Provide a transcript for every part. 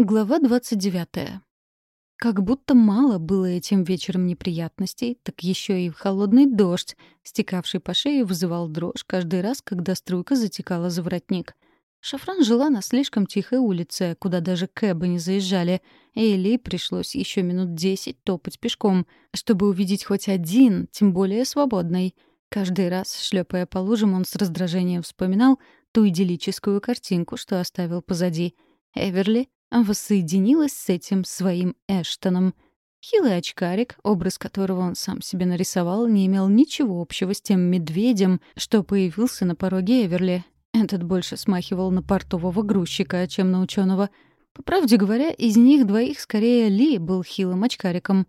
Глава 29. Как будто мало было этим вечером неприятностей, так еще и холодный дождь, стекавший по шее, вызывал дрожь каждый раз, когда струйка затекала за воротник. Шафран жила на слишком тихой улице, куда даже кэбы не заезжали, и Эли пришлось еще минут десять топать пешком, чтобы увидеть хоть один, тем более свободный. Каждый раз, шлепая по лужам, он с раздражением вспоминал ту идиллическую картинку, что оставил позади. Эверли воссоединилась с этим своим Эштоном. Хилый очкарик, образ которого он сам себе нарисовал, не имел ничего общего с тем медведем, что появился на пороге Эверли. Этот больше смахивал на портового грузчика, чем на ученого. По правде говоря, из них двоих скорее Ли был хилым очкариком.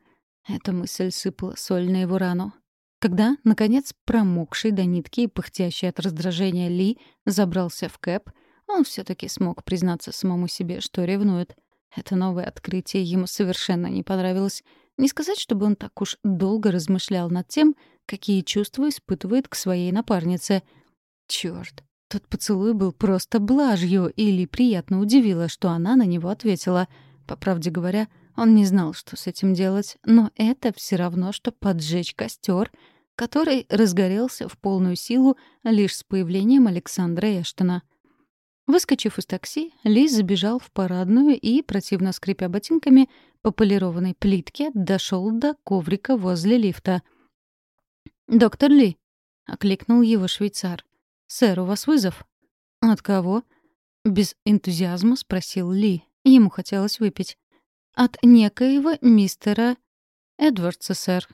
Эта мысль сыпала соль на его рану. Когда, наконец, промокший до нитки и пыхтящий от раздражения Ли забрался в кэп, он все таки смог признаться самому себе, что ревнует. Это новое открытие ему совершенно не понравилось. Не сказать, чтобы он так уж долго размышлял над тем, какие чувства испытывает к своей напарнице. Чёрт, тот поцелуй был просто блажью, или приятно удивило, что она на него ответила. По правде говоря, он не знал, что с этим делать, но это все равно, что поджечь костер, который разгорелся в полную силу лишь с появлением Александра Эштона — Выскочив из такси, Ли забежал в парадную и, противно скрипя ботинками, по полированной плитке дошел до коврика возле лифта. «Доктор Ли», — окликнул его швейцар. «Сэр, у вас вызов?» «От кого?» — без энтузиазма спросил Ли. Ему хотелось выпить. «От некоего мистера Эдвардса, сэр».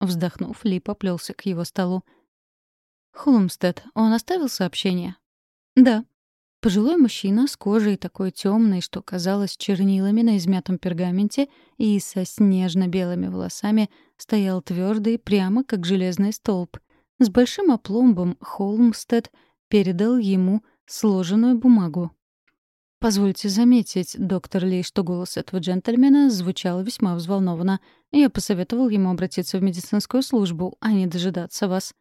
Вздохнув, Ли поплелся к его столу. «Холмстед, он оставил сообщение?» «Да», Пожилой мужчина с кожей такой темной, что казалось чернилами на измятом пергаменте, и со снежно-белыми волосами стоял твердый, прямо как железный столб. С большим опломбом Холмстед передал ему сложенную бумагу. «Позвольте заметить, доктор Ли, что голос этого джентльмена звучал весьма взволнованно. Я посоветовал ему обратиться в медицинскую службу, а не дожидаться вас».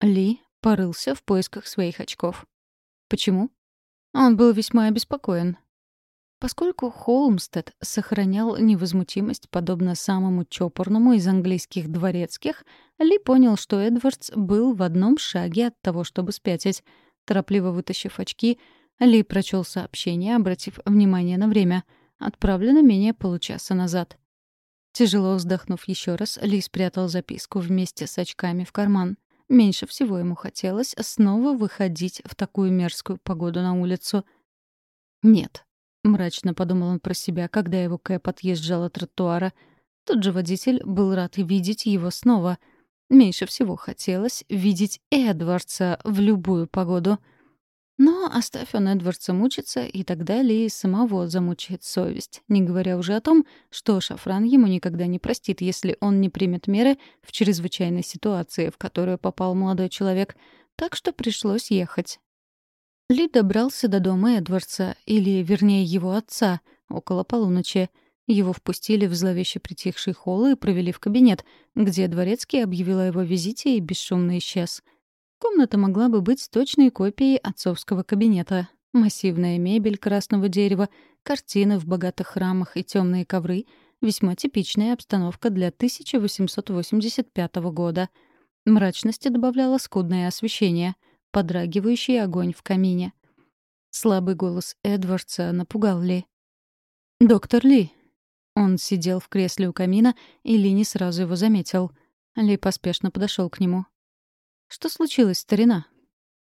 Ли порылся в поисках своих очков. «Почему?» Он был весьма обеспокоен. Поскольку Холмстед сохранял невозмутимость, подобно самому чопорному из английских дворецких, Ли понял, что Эдвардс был в одном шаге от того, чтобы спятить. Торопливо вытащив очки, Ли прочел сообщение, обратив внимание на время. Отправлено менее получаса назад. Тяжело вздохнув еще раз, Ли спрятал записку вместе с очками в карман. Меньше всего ему хотелось снова выходить в такую мерзкую погоду на улицу. «Нет», — мрачно подумал он про себя, когда его кэп отъезжал от тротуара. Тот же водитель был рад видеть его снова. Меньше всего хотелось видеть Эдвардса в любую погоду — но оставь он Эдвардса мучиться, и тогда Ли самого замучает совесть, не говоря уже о том, что Шафран ему никогда не простит, если он не примет меры в чрезвычайной ситуации, в которую попал молодой человек. Так что пришлось ехать. Ли добрался до дома Эдвардса, или, вернее, его отца, около полуночи. Его впустили в зловеще притихший холл и провели в кабинет, где дворецкий объявил о его визите и бесшумно исчез — Комната могла бы быть точной копией отцовского кабинета. Массивная мебель красного дерева, картины в богатых рамах и темные ковры — весьма типичная обстановка для 1885 года. Мрачности добавляло скудное освещение, подрагивающий огонь в камине. Слабый голос Эдвардса напугал Ли. «Доктор Ли!» Он сидел в кресле у камина, и Ли не сразу его заметил. Ли поспешно подошел к нему. «Что случилось, старина?»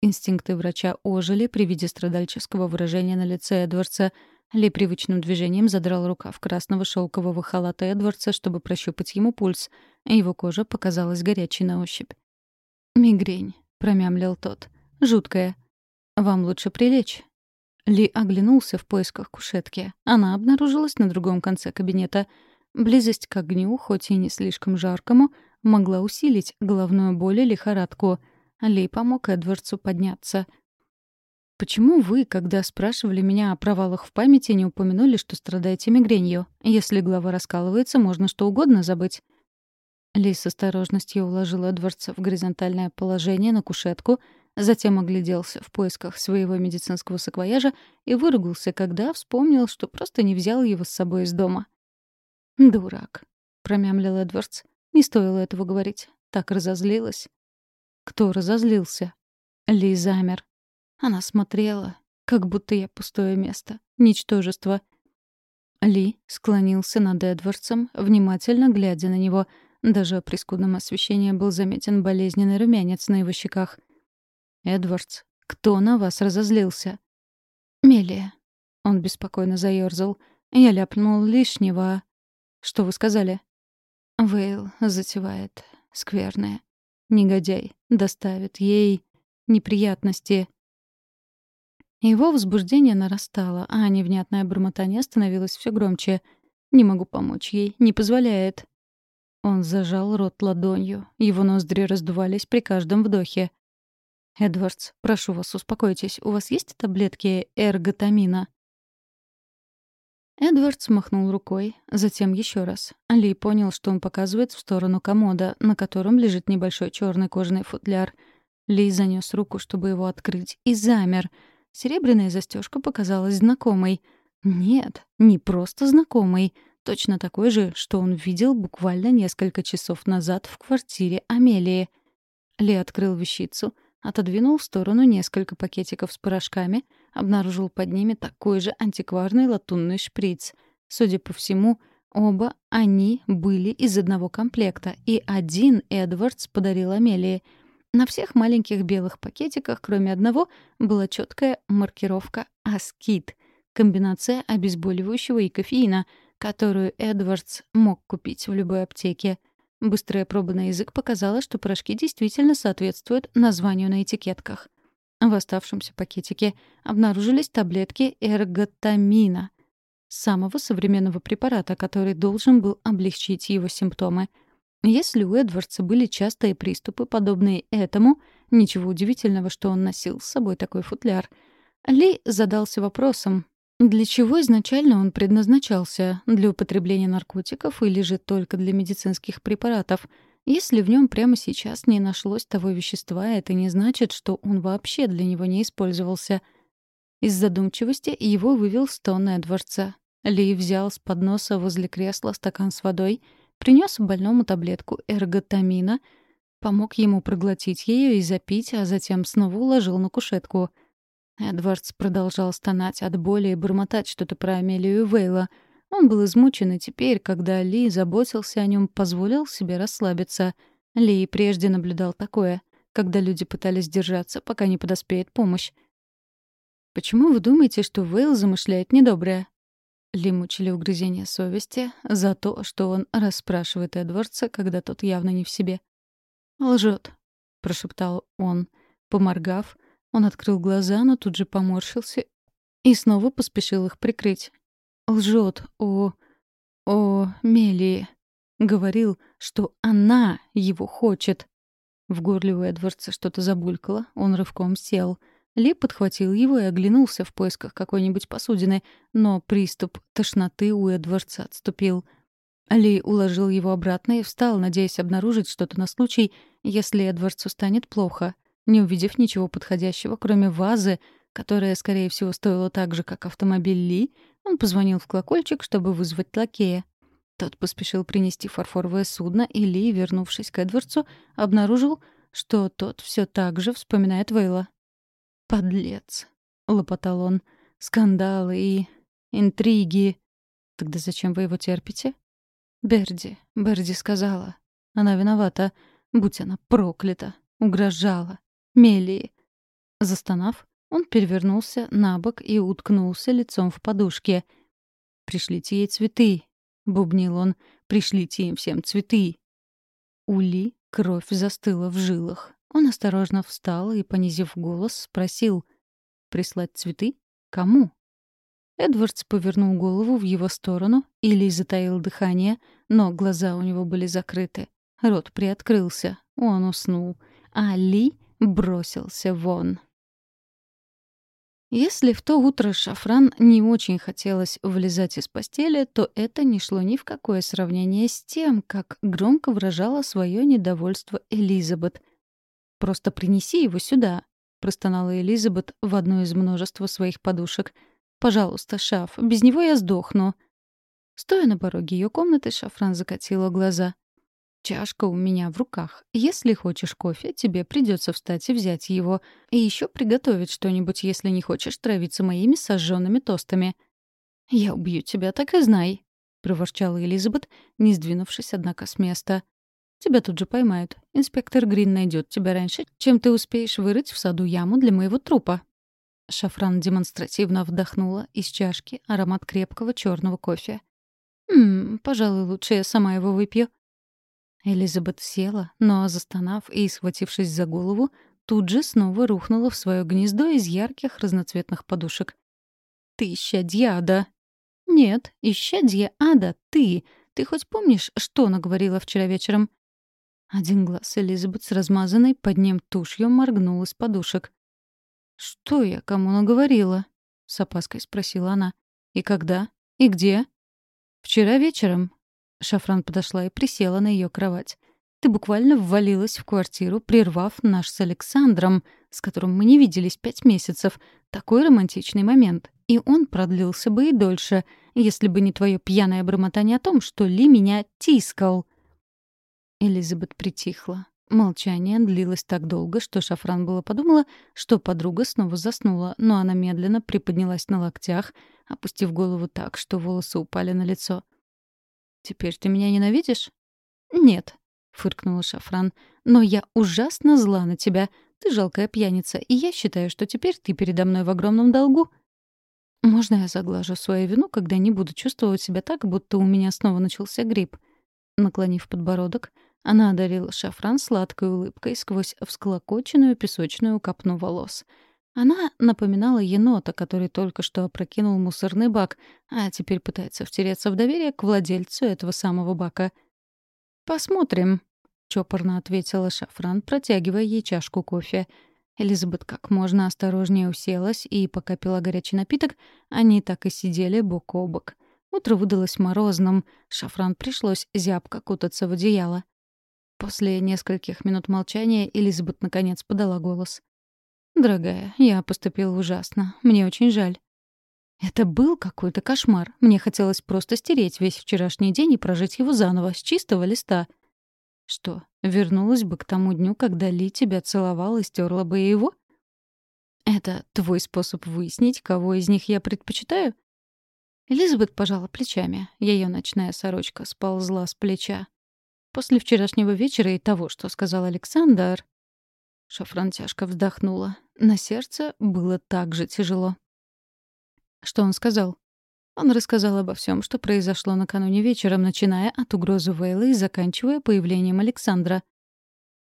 Инстинкты врача ожили при виде страдальческого выражения на лице Эдвардса. Ли привычным движением задрал рукав красного шелкового халата Эдвардса, чтобы прощупать ему пульс. Его кожа показалась горячей на ощупь. «Мигрень», — промямлил тот. «Жуткая. Вам лучше прилечь». Ли оглянулся в поисках кушетки. Она обнаружилась на другом конце кабинета. Близость к огню, хоть и не слишком жаркому, могла усилить головную боль и лихорадку. Ли помог Эдвардсу подняться. «Почему вы, когда спрашивали меня о провалах в памяти, не упомянули, что страдаете мигренью? Если голова раскалывается, можно что угодно забыть». Ли с осторожностью уложила Эдвардса в горизонтальное положение на кушетку, затем огляделся в поисках своего медицинского саквояжа и выругался, когда вспомнил, что просто не взял его с собой из дома. «Дурак», — промямлил Эдвардс. «Не стоило этого говорить. Так разозлилась». «Кто разозлился?» Ли замер. Она смотрела, как будто я пустое место, ничтожество. Ли склонился над Эдвардсом, внимательно глядя на него. Даже при скудном освещении был заметен болезненный румянец на его щеках. «Эдвардс, кто на вас разозлился?» «Мелия». Он беспокойно заёрзал. Я ляпнул лишнего. «Что вы сказали?» «Вейл затевает. Скверное. Негодяй. Доставит ей неприятности». Его возбуждение нарастало, а невнятное бормотание становилось все громче. «Не могу помочь ей. Не позволяет». Он зажал рот ладонью. Его ноздри раздувались при каждом вдохе. «Эдвардс, прошу вас, успокойтесь. У вас есть таблетки эрготамина?» Эдвардс махнул рукой, затем еще раз. Ли понял, что он показывает в сторону комода, на котором лежит небольшой черный кожаный футляр. Ли занес руку, чтобы его открыть, и замер. Серебряная застежка показалась знакомой. Нет, не просто знакомой. Точно такой же, что он видел буквально несколько часов назад в квартире Амелии. Ли открыл вещицу — Отодвинул в сторону несколько пакетиков с порошками, обнаружил под ними такой же антикварный латунный шприц. Судя по всему, оба они были из одного комплекта, и один Эдвардс подарил Амелии. На всех маленьких белых пакетиках, кроме одного, была четкая маркировка «Аскит» — комбинация обезболивающего и кофеина, которую Эдвардс мог купить в любой аптеке — Быстрая проба на язык показала, что порошки действительно соответствуют названию на этикетках. В оставшемся пакетике обнаружились таблетки эрготамина, самого современного препарата, который должен был облегчить его симптомы. Если у Эдвардса были частые приступы, подобные этому, ничего удивительного, что он носил с собой такой футляр. Ли задался вопросом, для чего изначально он предназначался? Для употребления наркотиков или же только для медицинских препаратов? Если в нем прямо сейчас не нашлось того вещества, это не значит, что он вообще для него не использовался. Из задумчивости его вывел стон Эдвардса. Ли взял с подноса возле кресла стакан с водой, принес больному таблетку эрготамина, помог ему проглотить ее и запить, а затем снова уложил на кушетку — Эдвардс продолжал стонать от боли и бормотать что-то про Амелию Вейла. Он был измучен, и теперь, когда Ли заботился о нем, позволил себе расслабиться. Ли прежде наблюдал такое, когда люди пытались держаться, пока не подоспеет помощь. «Почему вы думаете, что Вейл замышляет недоброе?» Ли мучили угрызения совести за то, что он расспрашивает Эдвардса, когда тот явно не в себе. «Лжет», — прошептал он, поморгав, он открыл глаза, но тут же поморщился и снова поспешил их прикрыть. Лжет о... о Мелии. Говорил, что она его хочет. В горле у Эдвардса что-то забулькало, он рывком сел. Ли подхватил его и оглянулся в поисках какой-нибудь посудины, но приступ тошноты у Эдвардса отступил. Ли уложил его обратно и встал, надеясь обнаружить что-то на случай, если Эдвардсу станет плохо. Не увидев ничего подходящего, кроме вазы, которая, скорее всего, стоила так же, как автомобиль Ли, он позвонил в колокольчик, чтобы вызвать лакея. Тот поспешил принести фарфоровое судно, и Ли, вернувшись к Эдвардсу, обнаружил, что тот все так же вспоминает Вейла. «Подлец», — лопотал он, — «скандалы и интриги. Тогда зачем вы его терпите?» «Берди, Берди сказала. Она виновата, будь она проклята, угрожала. Мелии. Застонав, он перевернулся на бок и уткнулся лицом в подушке. «Пришлите ей цветы», — бубнил он. «Пришлите им всем цветы». У Ли кровь застыла в жилах. Он осторожно встал и, понизив голос, спросил. «Прислать цветы? Кому?» Эдвардс повернул голову в его сторону, или затаил дыхание, но глаза у него были закрыты. Рот приоткрылся. Он уснул. А Ли бросился вон. Если в то утро Шафран не очень хотелось вылезать из постели, то это не шло ни в какое сравнение с тем, как громко выражала свое недовольство Элизабет. «Просто принеси его сюда», простонала Элизабет в одну из множества своих подушек. «Пожалуйста, Шаф, без него я сдохну». Стоя на пороге ее комнаты, Шафран закатила глаза. «Чашка у меня в руках. Если хочешь кофе, тебе придется встать и взять его. И еще приготовить что-нибудь, если не хочешь травиться моими сожженными тостами». «Я убью тебя, так и знай», — проворчала Элизабет, не сдвинувшись, однако, с места. Тебя тут же поймают. Инспектор Грин найдет тебя раньше, чем ты успеешь вырыть в саду яму для моего трупа». Шафран демонстративно вдохнула из чашки аромат крепкого черного кофе. «Ммм, пожалуй, лучше я сама его выпью». Элизабет села, но, застонав и схватившись за голову, тут же снова рухнула в свое гнездо из ярких разноцветных подушек. «Ты исчадье ада!» «Нет, исчадье ада ты! Ты хоть помнишь, что наговорила вчера вечером?» Один глаз Элизабет с размазанной под ним тушью моргнул из подушек. «Что я кому наговорила?» — с опаской спросила она. «И когда? И где?» «Вчера вечером». Шафран подошла и присела на ее кровать. «Ты буквально ввалилась в квартиру, прервав наш с Александром, с которым мы не виделись пять месяцев. Такой романтичный момент. И он продлился бы и дольше, если бы не твое пьяное бормотание о том, что Ли меня тискал». Элизабет притихла. Молчание длилось так долго, что Шафран было подумала, что подруга снова заснула, но она медленно приподнялась на локтях, опустив голову так, что волосы упали на лицо. «Теперь ты меня ненавидишь?» «Нет», — фыркнула Шафран, — «но я ужасно зла на тебя. Ты жалкая пьяница, и я считаю, что теперь ты передо мной в огромном долгу». «Можно я заглажу свою вину, когда не буду чувствовать себя так, будто у меня снова начался грипп?» Наклонив подбородок, она одарила шафран сладкой улыбкой сквозь всклокоченную песочную копну волос. Она напоминала енота, который только что опрокинул мусорный бак, а теперь пытается втереться в доверие к владельцу этого самого бака. «Посмотрим», — чопорно ответила Шафран, протягивая ей чашку кофе. Элизабет как можно осторожнее уселась, и пока пила горячий напиток, они так и сидели бок о бок. Утро выдалось морозным, Шафран пришлось зябко кутаться в одеяло. После нескольких минут молчания Элизабет наконец подала голос. «Дорогая, я поступила ужасно. Мне очень жаль». Это был какой-то кошмар. Мне хотелось просто стереть весь вчерашний день и прожить его заново, с чистого листа. Что, вернулась бы к тому дню, когда Ли тебя целовала и стерла бы его? Это твой способ выяснить, кого из них я предпочитаю? Элизабет пожала плечами. Ее ночная сорочка сползла с плеча. После вчерашнего вечера и того, что сказал Александр... Шафран тяжко вздохнула. На сердце было так же тяжело. Что он сказал? Он рассказал обо всем, что произошло накануне вечером, начиная от угрозы Вейла и заканчивая появлением Александра.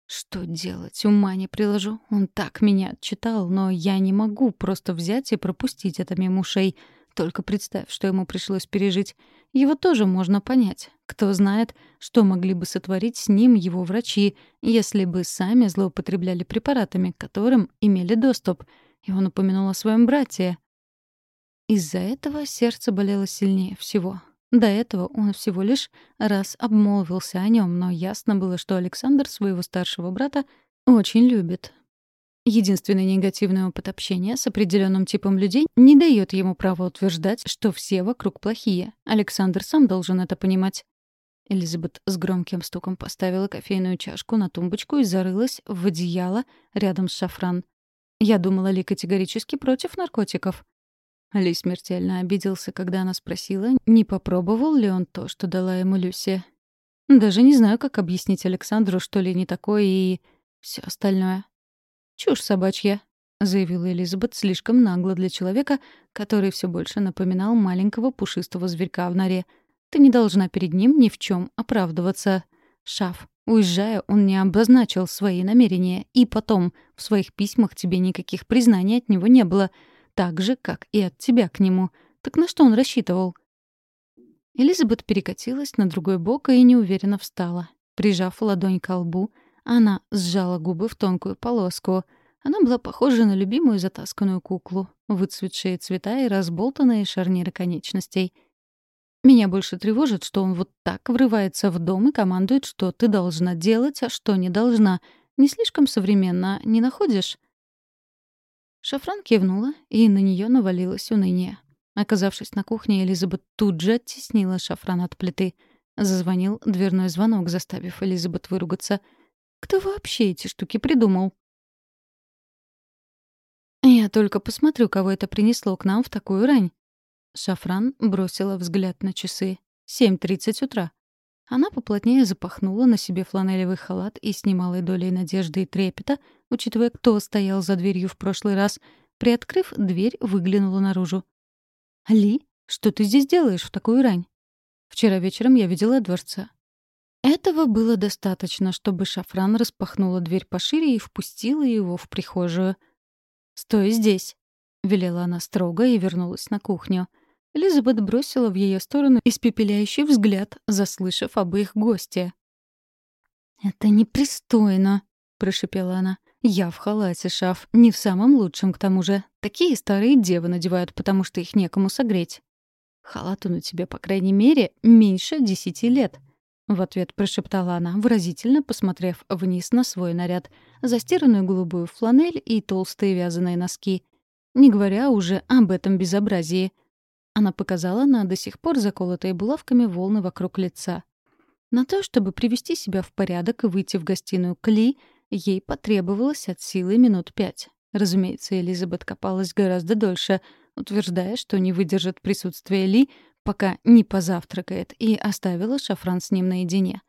Что делать? Ума не приложу. Он так меня отчитал, но я не могу просто взять и пропустить это мимо ушей. Только представь, что ему пришлось пережить. Его тоже можно понять. Кто знает, что могли бы сотворить с ним его врачи, если бы сами злоупотребляли препаратами, к которым имели доступ. И он упомянул о своем брате. Из-за этого сердце болело сильнее всего. До этого он всего лишь раз обмолвился о нем, но ясно было, что Александр своего старшего брата очень любит. Единственный негативный опыт общения с определенным типом людей не дает ему права утверждать, что все вокруг плохие. Александр сам должен это понимать. Элизабет с громким стуком поставила кофейную чашку на тумбочку и зарылась в одеяло рядом с шафран. Я думала, Ли категорически против наркотиков. Ли смертельно обиделся, когда она спросила, не попробовал ли он то, что дала ему Люси. Даже не знаю, как объяснить Александру, что Ли не такое и... все остальное. «Чушь собачья», — заявила Элизабет слишком нагло для человека, который все больше напоминал маленького пушистого зверька в норе. «Ты не должна перед ним ни в чем оправдываться. Шаф, уезжая, он не обозначил свои намерения, и потом в своих письмах тебе никаких признаний от него не было, так же, как и от тебя к нему. Так на что он рассчитывал?» Элизабет перекатилась на другой бок и неуверенно встала. Прижав ладонь к лбу, она сжала губы в тонкую полоску. Она была похожа на любимую затасканную куклу. Выцветшие цвета и разболтанные шарниры конечностей. Меня больше тревожит, что он вот так врывается в дом и командует, что ты должна делать, а что не должна. Не слишком современно, не находишь? Шафран кивнула, и на нее навалилось уныние. Оказавшись на кухне, Элизабет тут же оттеснила шафран от плиты. Зазвонил дверной звонок, заставив Элизабет выругаться. «Кто вообще эти штуки придумал?» «Я только посмотрю, кого это принесло к нам в такую рань». Шафран бросила взгляд на часы. «Семь тридцать утра». Она поплотнее запахнула на себе фланелевый халат и с немалой долей надежды и трепета, учитывая, кто стоял за дверью в прошлый раз, приоткрыв дверь, выглянула наружу. «Ли, что ты здесь делаешь в такую рань?» «Вчера вечером я видела Эдвардса». Этого было достаточно, чтобы Шафран распахнула дверь пошире и впустила его в прихожую. «Стой здесь», — велела она строго и вернулась на кухню. Элизабет бросила в ее сторону испепеляющий взгляд, заслышав об их госте. «Это непристойно», — прошипела она. «Я в халате, шаф, не в самом лучшем, к тому же. Такие старые девы надевают, потому что их некому согреть». «Халату на тебе, по крайней мере, меньше десяти лет», — в ответ прошептала она, выразительно посмотрев вниз на свой наряд, застиранную голубую фланель и толстые вязаные носки. Не говоря уже об этом безобразии. Она показала на до сих пор заколотые булавками волны вокруг лица. На то, чтобы привести себя в порядок и выйти в гостиную Кли, ей потребовалось от силы минут пять. Разумеется, Элизабет копалась гораздо дольше, утверждая, что не выдержит присутствия Ли, пока не позавтракает, и оставила шафран с ним наедине.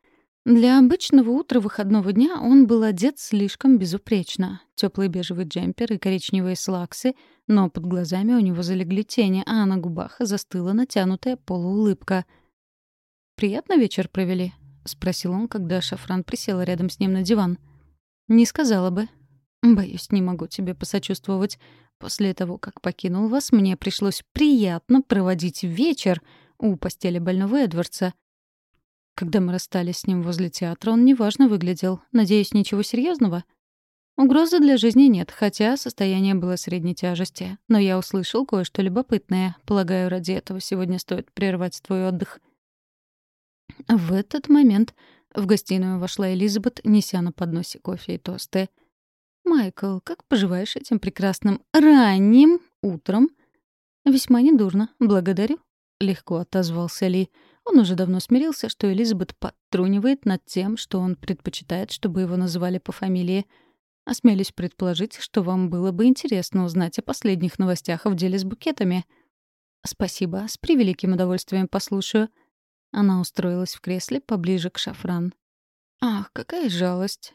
Для обычного утра выходного дня он был одет слишком безупречно. Теплый бежевый джемпер и коричневые слаксы, но под глазами у него залегли тени, а на губах застыла натянутая полуулыбка. «Приятно вечер провели?» — спросил он, когда Шафран присела рядом с ним на диван. «Не сказала бы». «Боюсь, не могу тебе посочувствовать. После того, как покинул вас, мне пришлось приятно проводить вечер у постели больного Эдвардса. Когда мы расстались с ним возле театра, он неважно выглядел. Надеюсь, ничего серьезного. Угрозы для жизни нет, хотя состояние было средней тяжести. Но я услышал кое-что любопытное. Полагаю, ради этого сегодня стоит прервать твой отдых. В этот момент в гостиную вошла Элизабет, неся на подносе кофе и тосты. «Майкл, как поживаешь этим прекрасным ранним утром?» «Весьма недурно. Благодарю», — легко отозвался Ли. Он уже давно смирился, что Элизабет подтрунивает над тем, что он предпочитает, чтобы его называли по фамилии. Осмелюсь предположить, что вам было бы интересно узнать о последних новостях в деле с букетами. «Спасибо. С превеликим удовольствием послушаю». Она устроилась в кресле поближе к шафран. «Ах, какая жалость.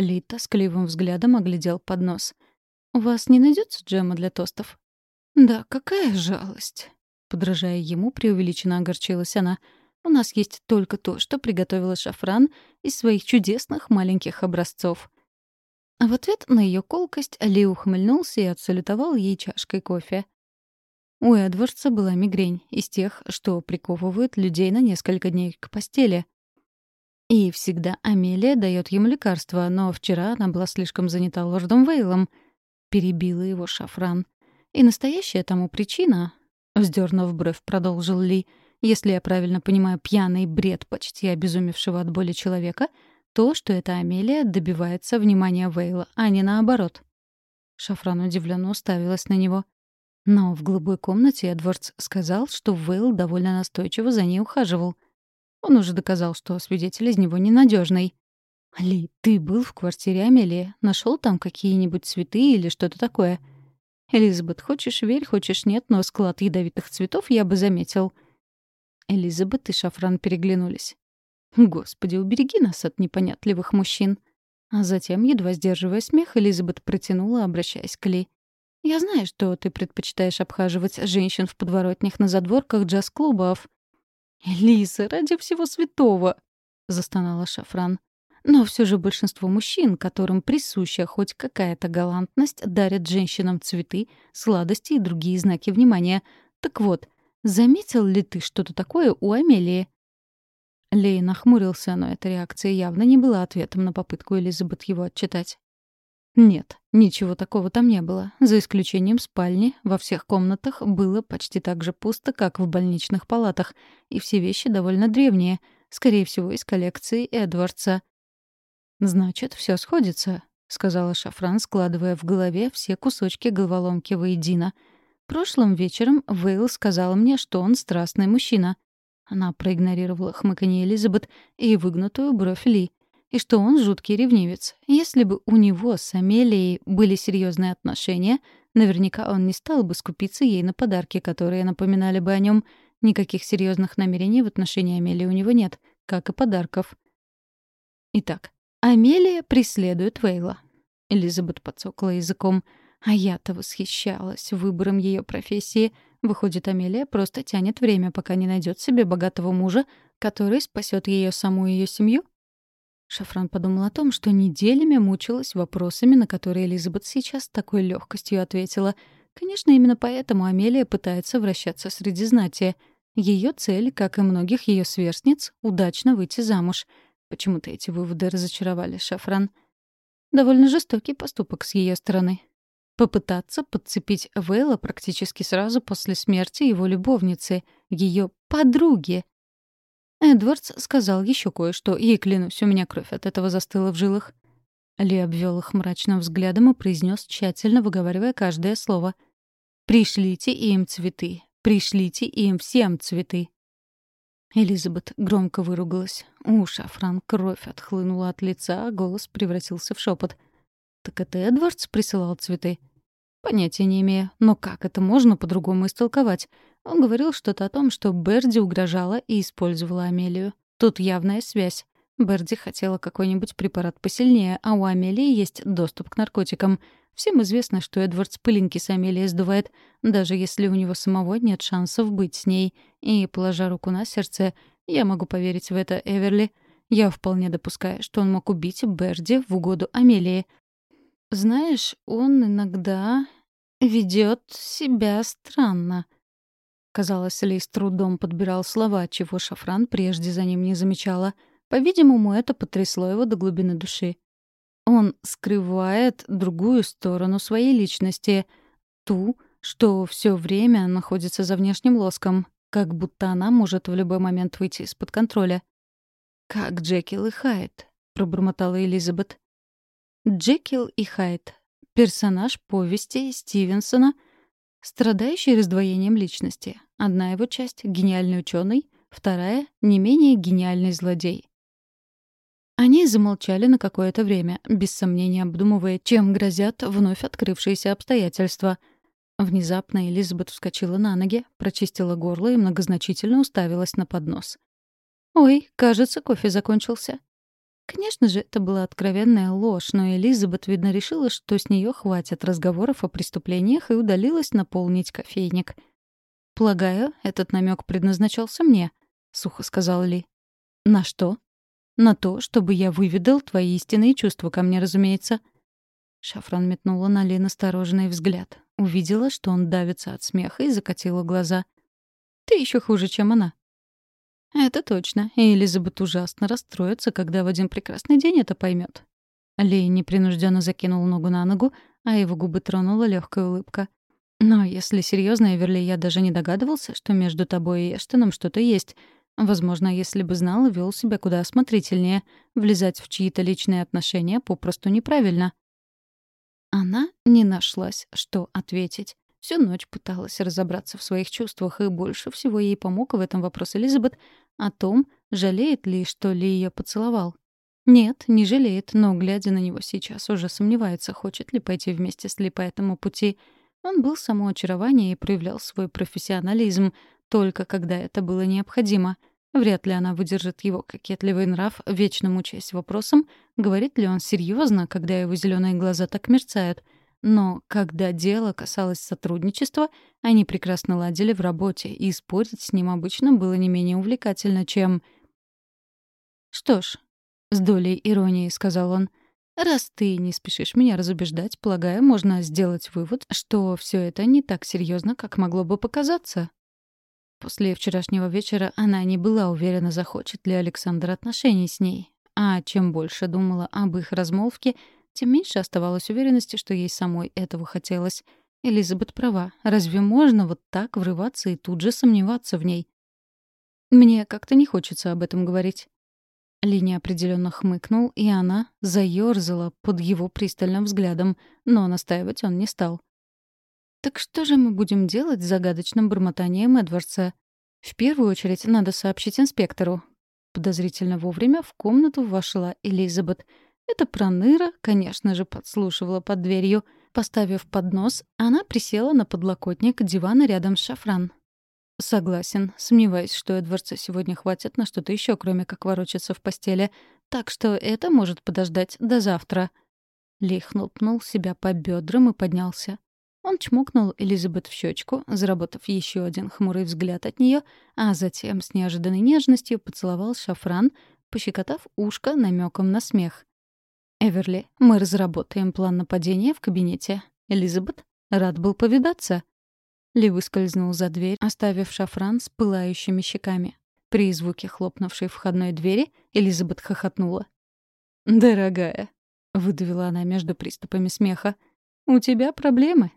Ли тоскливым взглядом оглядел поднос. «У вас не найдется джема для тостов?» «Да, какая жалость!» Подражая ему, преувеличенно огорчилась она. «У нас есть только то, что приготовила шафран из своих чудесных маленьких образцов». А в ответ на ее колкость Ли ухмыльнулся и отсалютовал ей чашкой кофе. У Эдвардса была мигрень, из тех, что приковывают людей на несколько дней к постели. И всегда Амелия дает ему лекарства, но вчера она была слишком занята лордом Вейлом. Перебила его шафран. И настоящая тому причина, вздернув бровь, продолжил Ли, если я правильно понимаю пьяный бред почти обезумевшего от боли человека, то, что эта Амелия добивается внимания Вейла, а не наоборот. Шафран удивленно уставилась на него. Но в голубой комнате Эдвардс сказал, что Вейл довольно настойчиво за ней ухаживал — он уже доказал, что свидетель из него ненадежный. «Ли, ты был в квартире Амелии? Нашел там какие-нибудь цветы или что-то такое?» «Элизабет, хочешь верь, хочешь нет, но склад ядовитых цветов я бы заметил». Элизабет и Шафран переглянулись. «Господи, убереги нас от непонятливых мужчин». А затем, едва сдерживая смех, Элизабет протянула, обращаясь к Ли. «Я знаю, что ты предпочитаешь обхаживать женщин в подворотнях на задворках джаз-клубов. «Лиса, ради всего святого!» — застонала Шафран. Но все же большинство мужчин, которым присуща хоть какая-то галантность, дарят женщинам цветы, сладости и другие знаки внимания. Так вот, заметил ли ты что-то такое у Амелии? Лей нахмурился, но эта реакция явно не была ответом на попытку Элизабет его отчитать. Нет, ничего такого там не было. За исключением спальни, во всех комнатах было почти так же пусто, как в больничных палатах, и все вещи довольно древние, скорее всего, из коллекции Эдвардса. «Значит, все сходится», — сказала Шафран, складывая в голове все кусочки головоломки воедино. «Прошлым вечером Вейл сказала мне, что он страстный мужчина». Она проигнорировала хмыканье Элизабет и выгнутую бровь Ли. И что он жуткий ревнивец. Если бы у него с Амелией были серьезные отношения, наверняка он не стал бы скупиться ей на подарки, которые напоминали бы о нем. Никаких серьезных намерений в отношении Амелии у него нет, как и подарков. Итак, Амелия преследует Вейла. Элизабет подсокла языком. А я-то восхищалась выбором ее профессии. Выходит, Амелия просто тянет время, пока не найдет себе богатого мужа, который спасет ее саму и ее семью? Шафран подумал о том, что неделями мучилась вопросами, на которые Элизабет сейчас такой легкостью ответила. Конечно, именно поэтому Амелия пытается вращаться среди знати. Ее цель, как и многих ее сверстниц, удачно выйти замуж. Почему-то эти выводы разочаровали Шафран. Довольно жестокий поступок с ее стороны. Попытаться подцепить Вейла практически сразу после смерти его любовницы, ее подруги. Эдвардс сказал еще кое-что, и, клянусь, у меня кровь от этого застыла в жилах. Ли обвел их мрачным взглядом и произнес, тщательно выговаривая каждое слово. «Пришлите им цветы. Пришлите им всем цветы». Элизабет громко выругалась. У Шафран кровь отхлынула от лица, а голос превратился в шепот. «Так это Эдвардс присылал цветы?» «Понятия не имею. Но как это можно по-другому истолковать? Он говорил что-то о том, что Берди угрожала и использовала Амелию. Тут явная связь. Берди хотела какой-нибудь препарат посильнее, а у Амелии есть доступ к наркотикам. Всем известно, что Эдвард с пылинки с Амелией сдувает, даже если у него самого нет шансов быть с ней. И, положа руку на сердце, я могу поверить в это Эверли. Я вполне допускаю, что он мог убить Берди в угоду Амелии. Знаешь, он иногда ведет себя странно. Казалось, Ли с трудом подбирал слова, чего Шафран прежде за ним не замечала. По-видимому, это потрясло его до глубины души. Он скрывает другую сторону своей личности, ту, что все время находится за внешним лоском, как будто она может в любой момент выйти из-под контроля. «Как Джекил и Хайд», — пробормотала Элизабет. Джекил и Хайд — персонаж повести Стивенсона, страдающий раздвоением личности. Одна его часть — гениальный ученый, вторая — не менее гениальный злодей. Они замолчали на какое-то время, без сомнения обдумывая, чем грозят вновь открывшиеся обстоятельства. Внезапно Элизабет вскочила на ноги, прочистила горло и многозначительно уставилась на поднос. «Ой, кажется, кофе закончился». Конечно же, это была откровенная ложь, но Элизабет, видно, решила, что с нее хватит разговоров о преступлениях и удалилась наполнить кофейник. «Полагаю, этот намек предназначался мне», — сухо сказал Ли. «На что?» На то, чтобы я выведал твои истинные чувства ко мне, разумеется. Шафран метнула на Ли настороженный взгляд. Увидела, что он давится от смеха и закатила глаза. «Ты еще хуже, чем она». «Это точно, и Элизабет ужасно расстроится, когда в один прекрасный день это поймет. Ли непринужденно закинул ногу на ногу, а его губы тронула легкая улыбка. «Но если серьезно, Эверли, я даже не догадывался, что между тобой и Эштоном что-то есть. Возможно, если бы знал, вел себя куда осмотрительнее. Влезать в чьи-то личные отношения попросту неправильно. Она не нашлась, что ответить. Всю ночь пыталась разобраться в своих чувствах, и больше всего ей помог в этом вопрос Элизабет о том, жалеет ли, что Ли ее поцеловал. Нет, не жалеет, но, глядя на него сейчас, уже сомневается, хочет ли пойти вместе с Ли по этому пути. Он был само очарование и проявлял свой профессионализм, только когда это было необходимо — Вряд ли она выдержит его кокетливый нрав, вечно мучаясь вопросом, говорит ли он серьезно, когда его зеленые глаза так мерцают. Но когда дело касалось сотрудничества, они прекрасно ладили в работе, и спорить с ним обычно было не менее увлекательно, чем... «Что ж», — с долей иронии сказал он, — «раз ты не спешишь меня разубеждать, полагаю, можно сделать вывод, что все это не так серьезно, как могло бы показаться». После вчерашнего вечера она не была уверена, захочет ли Александр отношений с ней. А чем больше думала об их размолвке, тем меньше оставалось уверенности, что ей самой этого хотелось. Элизабет права. Разве можно вот так врываться и тут же сомневаться в ней? Мне как-то не хочется об этом говорить. Ли неопределенно хмыкнул, и она заёрзала под его пристальным взглядом, но настаивать он не стал. «Так что же мы будем делать с загадочным бормотанием Эдвардса? В первую очередь надо сообщить инспектору». Подозрительно вовремя в комнату вошла Элизабет. Эта проныра, конечно же, подслушивала под дверью. Поставив поднос, она присела на подлокотник дивана рядом с шафран. Согласен. Сомневаюсь, что Эдвардса сегодня хватит на что-то еще, кроме как ворочаться в постели. Так что это может подождать до завтра. Ли хлопнул себя по бедрам и поднялся. Он чмокнул Элизабет в щечку, заработав еще один хмурый взгляд от нее, а затем с неожиданной нежностью поцеловал шафран, пощекотав ушко намеком на смех. «Эверли, мы разработаем план нападения в кабинете. Элизабет, рад был повидаться». Ли выскользнул за дверь, оставив шафран с пылающими щеками. При звуке хлопнувшей входной двери Элизабет хохотнула. «Дорогая», — выдавила она между приступами смеха, — «у тебя проблемы,